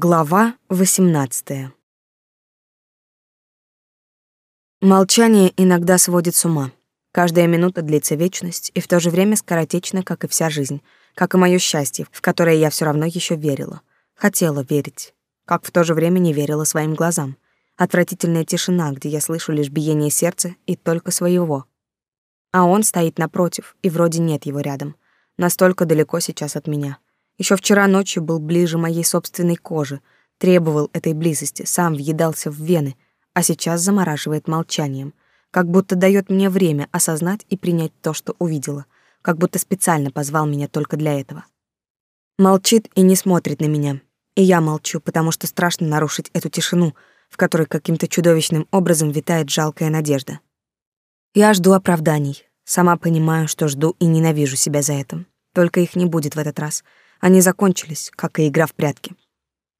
Глава 18. Молчание иногда сводит с ума. Каждая минута длится вечность и в то же время скоротечна, как и вся жизнь, как и мое счастье, в которое я все равно еще верила. Хотела верить, как в то же время не верила своим глазам. Отвратительная тишина, где я слышу лишь биение сердца и только своего. А он стоит напротив, и вроде нет его рядом. Настолько далеко сейчас от меня — еще вчера ночью был ближе моей собственной кожи, требовал этой близости, сам въедался в вены, а сейчас замораживает молчанием, как будто дает мне время осознать и принять то, что увидела, как будто специально позвал меня только для этого. Молчит и не смотрит на меня, и я молчу, потому что страшно нарушить эту тишину, в которой каким-то чудовищным образом витает жалкая надежда. Я жду оправданий, сама понимаю, что жду и ненавижу себя за это. Только их не будет в этот раз — они закончились, как и игра в прятки.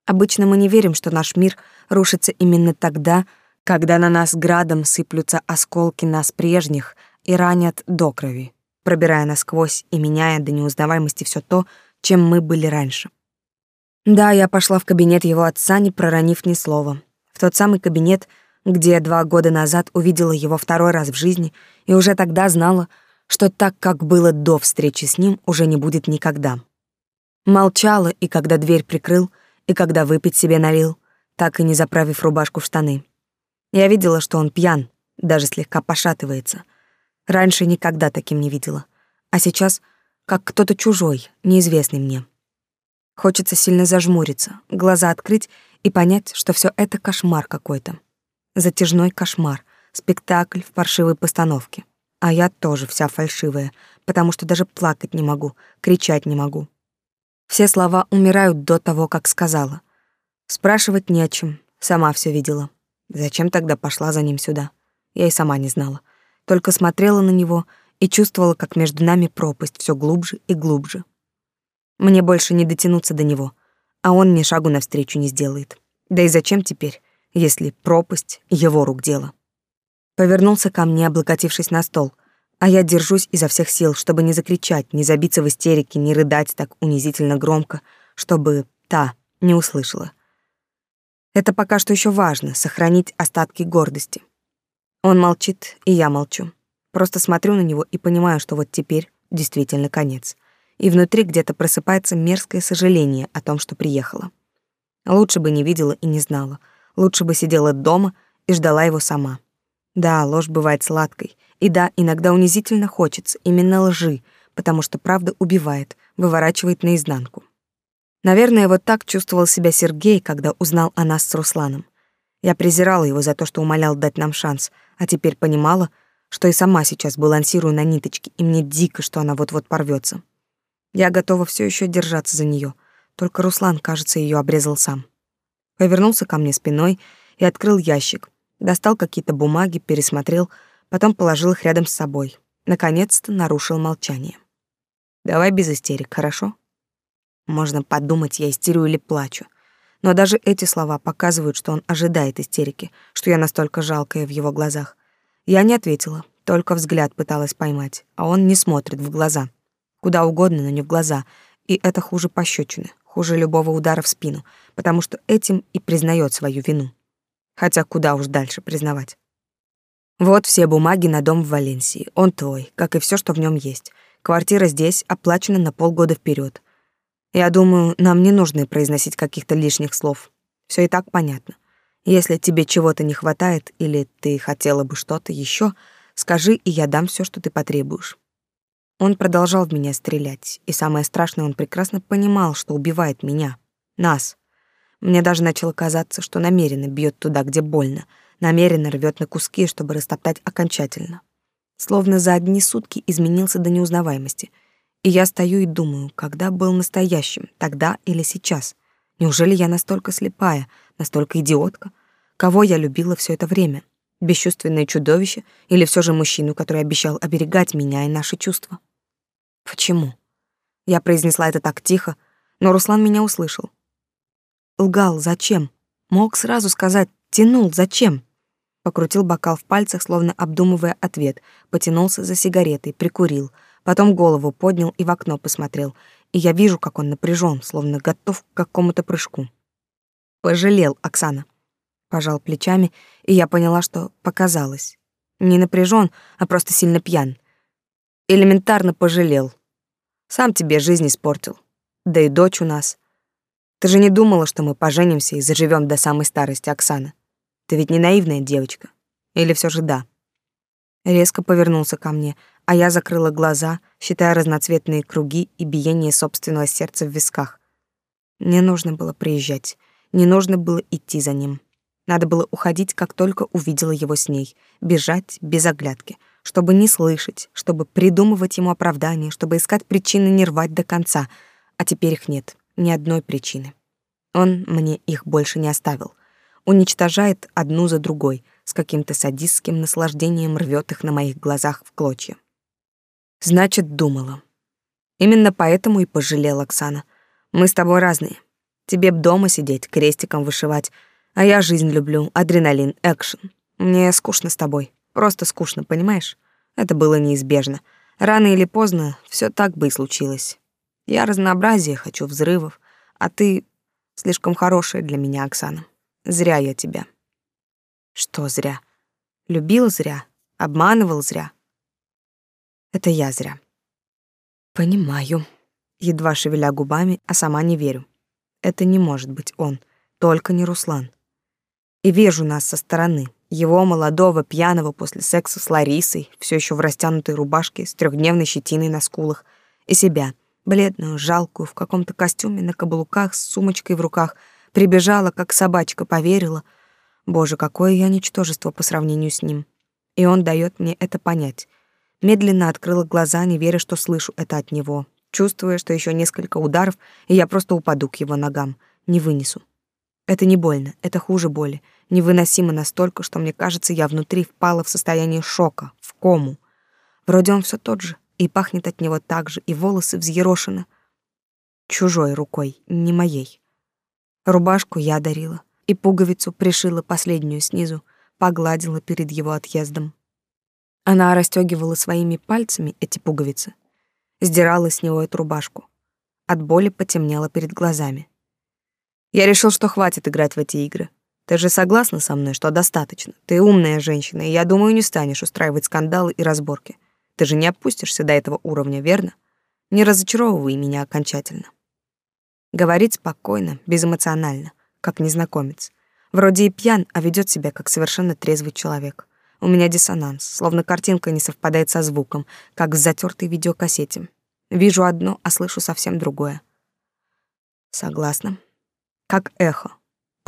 Обычно мы не верим, что наш мир рушится именно тогда, когда на нас градом сыплются осколки нас прежних и ранят до крови, пробирая насквозь и меняя до неузнаваемости все то, чем мы были раньше. Да, я пошла в кабинет его отца, не проронив ни слова. В тот самый кабинет, где два года назад увидела его второй раз в жизни и уже тогда знала, что так, как было до встречи с ним, уже не будет никогда. Молчала и когда дверь прикрыл, и когда выпить себе налил, так и не заправив рубашку в штаны. Я видела, что он пьян, даже слегка пошатывается. Раньше никогда таким не видела. А сейчас как кто-то чужой, неизвестный мне. Хочется сильно зажмуриться, глаза открыть и понять, что все это кошмар какой-то. Затяжной кошмар, спектакль в паршивой постановке. А я тоже вся фальшивая, потому что даже плакать не могу, кричать не могу. Все слова умирают до того, как сказала. Спрашивать не о чем, сама все видела. Зачем тогда пошла за ним сюда? Я и сама не знала. Только смотрела на него и чувствовала, как между нами пропасть все глубже и глубже. Мне больше не дотянуться до него, а он ни шагу навстречу не сделает. Да и зачем теперь, если пропасть — его рук дело? Повернулся ко мне, облокотившись на стол — а я держусь изо всех сил, чтобы не закричать, не забиться в истерике, не рыдать так унизительно громко, чтобы та не услышала. Это пока что еще важно — сохранить остатки гордости. Он молчит, и я молчу. Просто смотрю на него и понимаю, что вот теперь действительно конец. И внутри где-то просыпается мерзкое сожаление о том, что приехала. Лучше бы не видела и не знала. Лучше бы сидела дома и ждала его сама. Да, ложь бывает сладкой — и да, иногда унизительно хочется именно лжи, потому что правда убивает, выворачивает наизнанку. Наверное, вот так чувствовал себя Сергей, когда узнал о нас с Русланом. Я презирала его за то, что умолял дать нам шанс, а теперь понимала, что и сама сейчас балансирую на ниточке, и мне дико, что она вот-вот порвется. Я готова все еще держаться за нее, только Руслан, кажется, ее обрезал сам. Повернулся ко мне спиной и открыл ящик, достал какие-то бумаги, пересмотрел — потом положил их рядом с собой. Наконец-то нарушил молчание. «Давай без истерик, хорошо?» Можно подумать, я истерю или плачу. Но даже эти слова показывают, что он ожидает истерики, что я настолько жалкая в его глазах. Я не ответила, только взгляд пыталась поймать, а он не смотрит в глаза. Куда угодно, но не в глаза. И это хуже пощечины, хуже любого удара в спину, потому что этим и признает свою вину. Хотя куда уж дальше признавать. Вот все бумаги на дом в Валенсии. Он твой, как и все, что в нем есть. Квартира здесь оплачена на полгода вперед. Я думаю, нам не нужно произносить каких-то лишних слов. Все и так понятно. Если тебе чего-то не хватает или ты хотела бы что-то еще, скажи, и я дам все, что ты потребуешь. Он продолжал в меня стрелять, и самое страшное, он прекрасно понимал, что убивает меня, нас. Мне даже начало казаться, что намеренно бьет туда, где больно — намеренно рвет на куски, чтобы растоптать окончательно. Словно за одни сутки изменился до неузнаваемости. И я стою и думаю, когда был настоящим, тогда или сейчас? Неужели я настолько слепая, настолько идиотка? Кого я любила все это время? Бесчувственное чудовище или все же мужчину, который обещал оберегать меня и наши чувства? Почему? Я произнесла это так тихо, но Руслан меня услышал. Лгал, зачем? Мог сразу сказать, тянул, зачем? Покрутил бокал в пальцах, словно обдумывая ответ, потянулся за сигаретой, прикурил, потом голову поднял и в окно посмотрел, и я вижу, как он напряжен, словно готов к какому-то прыжку. Пожалел, Оксана. Пожал плечами, и я поняла, что показалось. Не напряжен, а просто сильно пьян. Элементарно пожалел. Сам тебе жизнь испортил. Да и дочь у нас. Ты же не думала, что мы поженимся и заживем до самой старости, Оксана? Ты ведь не наивная девочка. Или все же да? Резко повернулся ко мне, а я закрыла глаза, считая разноцветные круги и биение собственного сердца в висках. Не нужно было приезжать, не нужно было идти за ним. Надо было уходить, как только увидела его с ней, бежать без оглядки, чтобы не слышать, чтобы придумывать ему оправдания, чтобы искать причины не рвать до конца, а теперь их нет, ни одной причины. Он мне их больше не оставил. Уничтожает одну за другой, с каким-то садистским наслаждением рвет их на моих глазах в клочья. Значит, думала. Именно поэтому и пожалела Оксана. Мы с тобой разные. Тебе б дома сидеть, крестиком вышивать, а я жизнь люблю, адреналин, экшен. Мне скучно с тобой. Просто скучно, понимаешь? Это было неизбежно. Рано или поздно все так бы и случилось. Я разнообразие хочу, взрывов, а ты слишком хорошая для меня, Оксана. Зря я тебя. Что зря? Любил зря, обманывал зря. Это я зря. Понимаю. Едва шевеля губами, а сама не верю. Это не может быть он, только не Руслан. И вижу нас со стороны. Его молодого, пьяного после секса с Ларисой, все еще в растянутой рубашке, с трехдневной щетиной на скулах, и себя, бледную, жалкую, в каком-то костюме на каблуках, с сумочкой в руках, прибежала, как собачка, поверила. Боже, какое я ничтожество по сравнению с ним. И он дает мне это понять. Медленно открыла глаза, не веря, что слышу это от него, чувствуя, что еще несколько ударов, и я просто упаду к его ногам, не вынесу. Это не больно, это хуже боли, невыносимо настолько, что мне кажется, я внутри впала в состояние шока, в кому. Вроде он все тот же, и пахнет от него так же, и волосы взъерошены. Чужой рукой, не моей. Рубашку я дарила, и пуговицу пришила последнюю снизу, погладила перед его отъездом. Она расстегивала своими пальцами эти пуговицы, сдирала с него эту рубашку. От боли потемнело перед глазами. Я решил, что хватит играть в эти игры. Ты же согласна со мной, что достаточно? Ты умная женщина, и я думаю, не станешь устраивать скандалы и разборки. Ты же не опустишься до этого уровня, верно? Не разочаровывай меня окончательно. Говорить спокойно, безэмоционально, как незнакомец. Вроде и пьян, а ведет себя как совершенно трезвый человек. У меня диссонанс, словно картинка не совпадает со звуком, как в затертой видеокассете. Вижу одно, а слышу совсем другое. Согласна. Как эхо.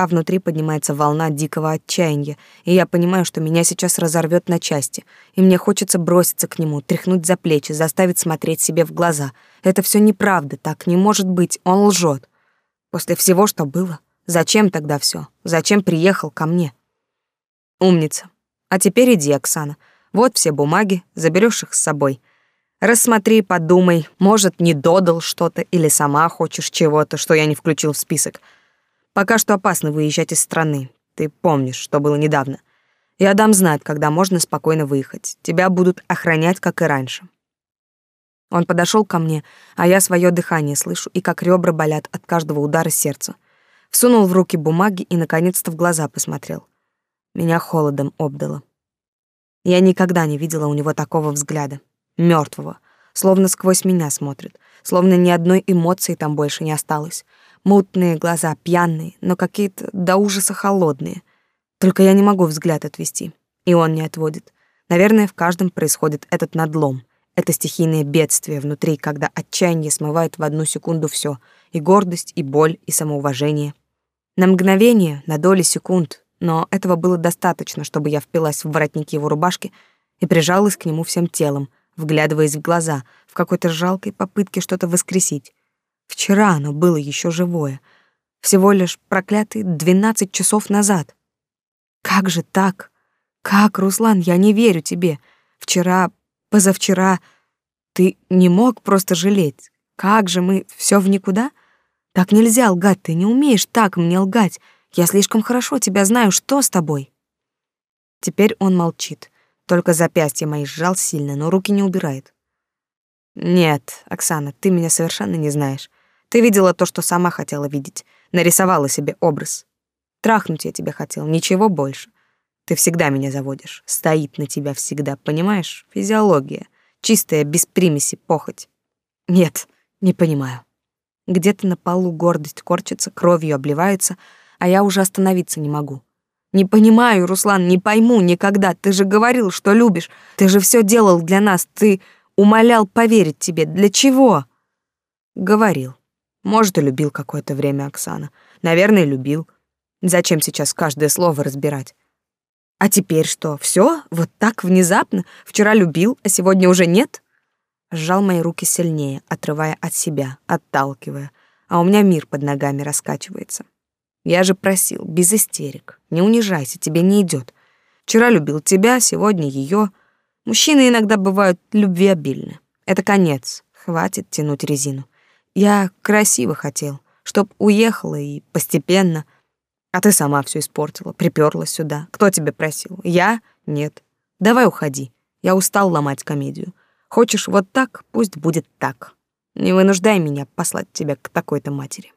А внутри поднимается волна дикого отчаяния, и я понимаю, что меня сейчас разорвет на части, и мне хочется броситься к нему, тряхнуть за плечи, заставить смотреть себе в глаза. Это все неправда, так не может быть, он лжет. После всего, что было, зачем тогда все? Зачем приехал ко мне? Умница. А теперь иди, Оксана. Вот все бумаги, заберешь их с собой. Рассмотри, подумай, может, не додал что-то или сама хочешь чего-то, что я не включил в список. Пока что опасно выезжать из страны. Ты помнишь, что было недавно. Я дам знать, когда можно спокойно выехать. Тебя будут охранять, как и раньше. Он подошел ко мне, а я свое дыхание слышу и как ребра болят от каждого удара сердца. Всунул в руки бумаги и наконец-то в глаза посмотрел. Меня холодом обдало. Я никогда не видела у него такого взгляда, мертвого, словно сквозь меня смотрит, словно ни одной эмоции там больше не осталось. Мутные глаза, пьяные, но какие-то до ужаса холодные. Только я не могу взгляд отвести, и он не отводит. Наверное, в каждом происходит этот надлом. Это стихийное бедствие внутри, когда отчаяние смывает в одну секунду все: и гордость, и боль, и самоуважение. На мгновение, на доли секунд, но этого было достаточно, чтобы я впилась в воротник его рубашки и прижалась к нему всем телом, вглядываясь в глаза, в какой-то жалкой попытке что-то воскресить. Вчера оно было еще живое, всего лишь проклятые двенадцать часов назад. Как же так? Как, Руслан, я не верю тебе. Вчера, позавчера ты не мог просто жалеть. Как же мы все в никуда? Так нельзя лгать, ты не умеешь так мне лгать. Я слишком хорошо тебя знаю, что с тобой?» Теперь он молчит, только запястья мои сжал сильно, но руки не убирает. «Нет, Оксана, ты меня совершенно не знаешь. Ты видела то, что сама хотела видеть, нарисовала себе образ. Трахнуть я тебя хотел, ничего больше. Ты всегда меня заводишь. Стоит на тебя всегда, понимаешь? Физиология. Чистая, без примеси похоть. Нет, не понимаю. Где-то на полу гордость корчится, кровью обливается, а я уже остановиться не могу. Не понимаю, Руслан, не пойму никогда. Ты же говорил, что любишь. Ты же все делал для нас. Ты умолял поверить тебе. Для чего? Говорил. Может, и любил какое-то время Оксана. Наверное, любил. Зачем сейчас каждое слово разбирать? А теперь что? Все? Вот так внезапно? Вчера любил, а сегодня уже нет? Сжал мои руки сильнее, отрывая от себя, отталкивая. А у меня мир под ногами раскачивается. Я же просил, без истерик. Не унижайся, тебе не идет. Вчера любил тебя, сегодня ее. Мужчины иногда бывают любвеобильны. Это конец. Хватит тянуть резину. Я красиво хотел, чтоб уехала и постепенно. А ты сама все испортила, приперлась сюда. Кто тебе просил? Я? Нет. Давай уходи. Я устал ломать комедию. Хочешь вот так, пусть будет так. Не вынуждай меня послать тебя к такой-то матери.